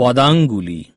পদাঙ্গুলি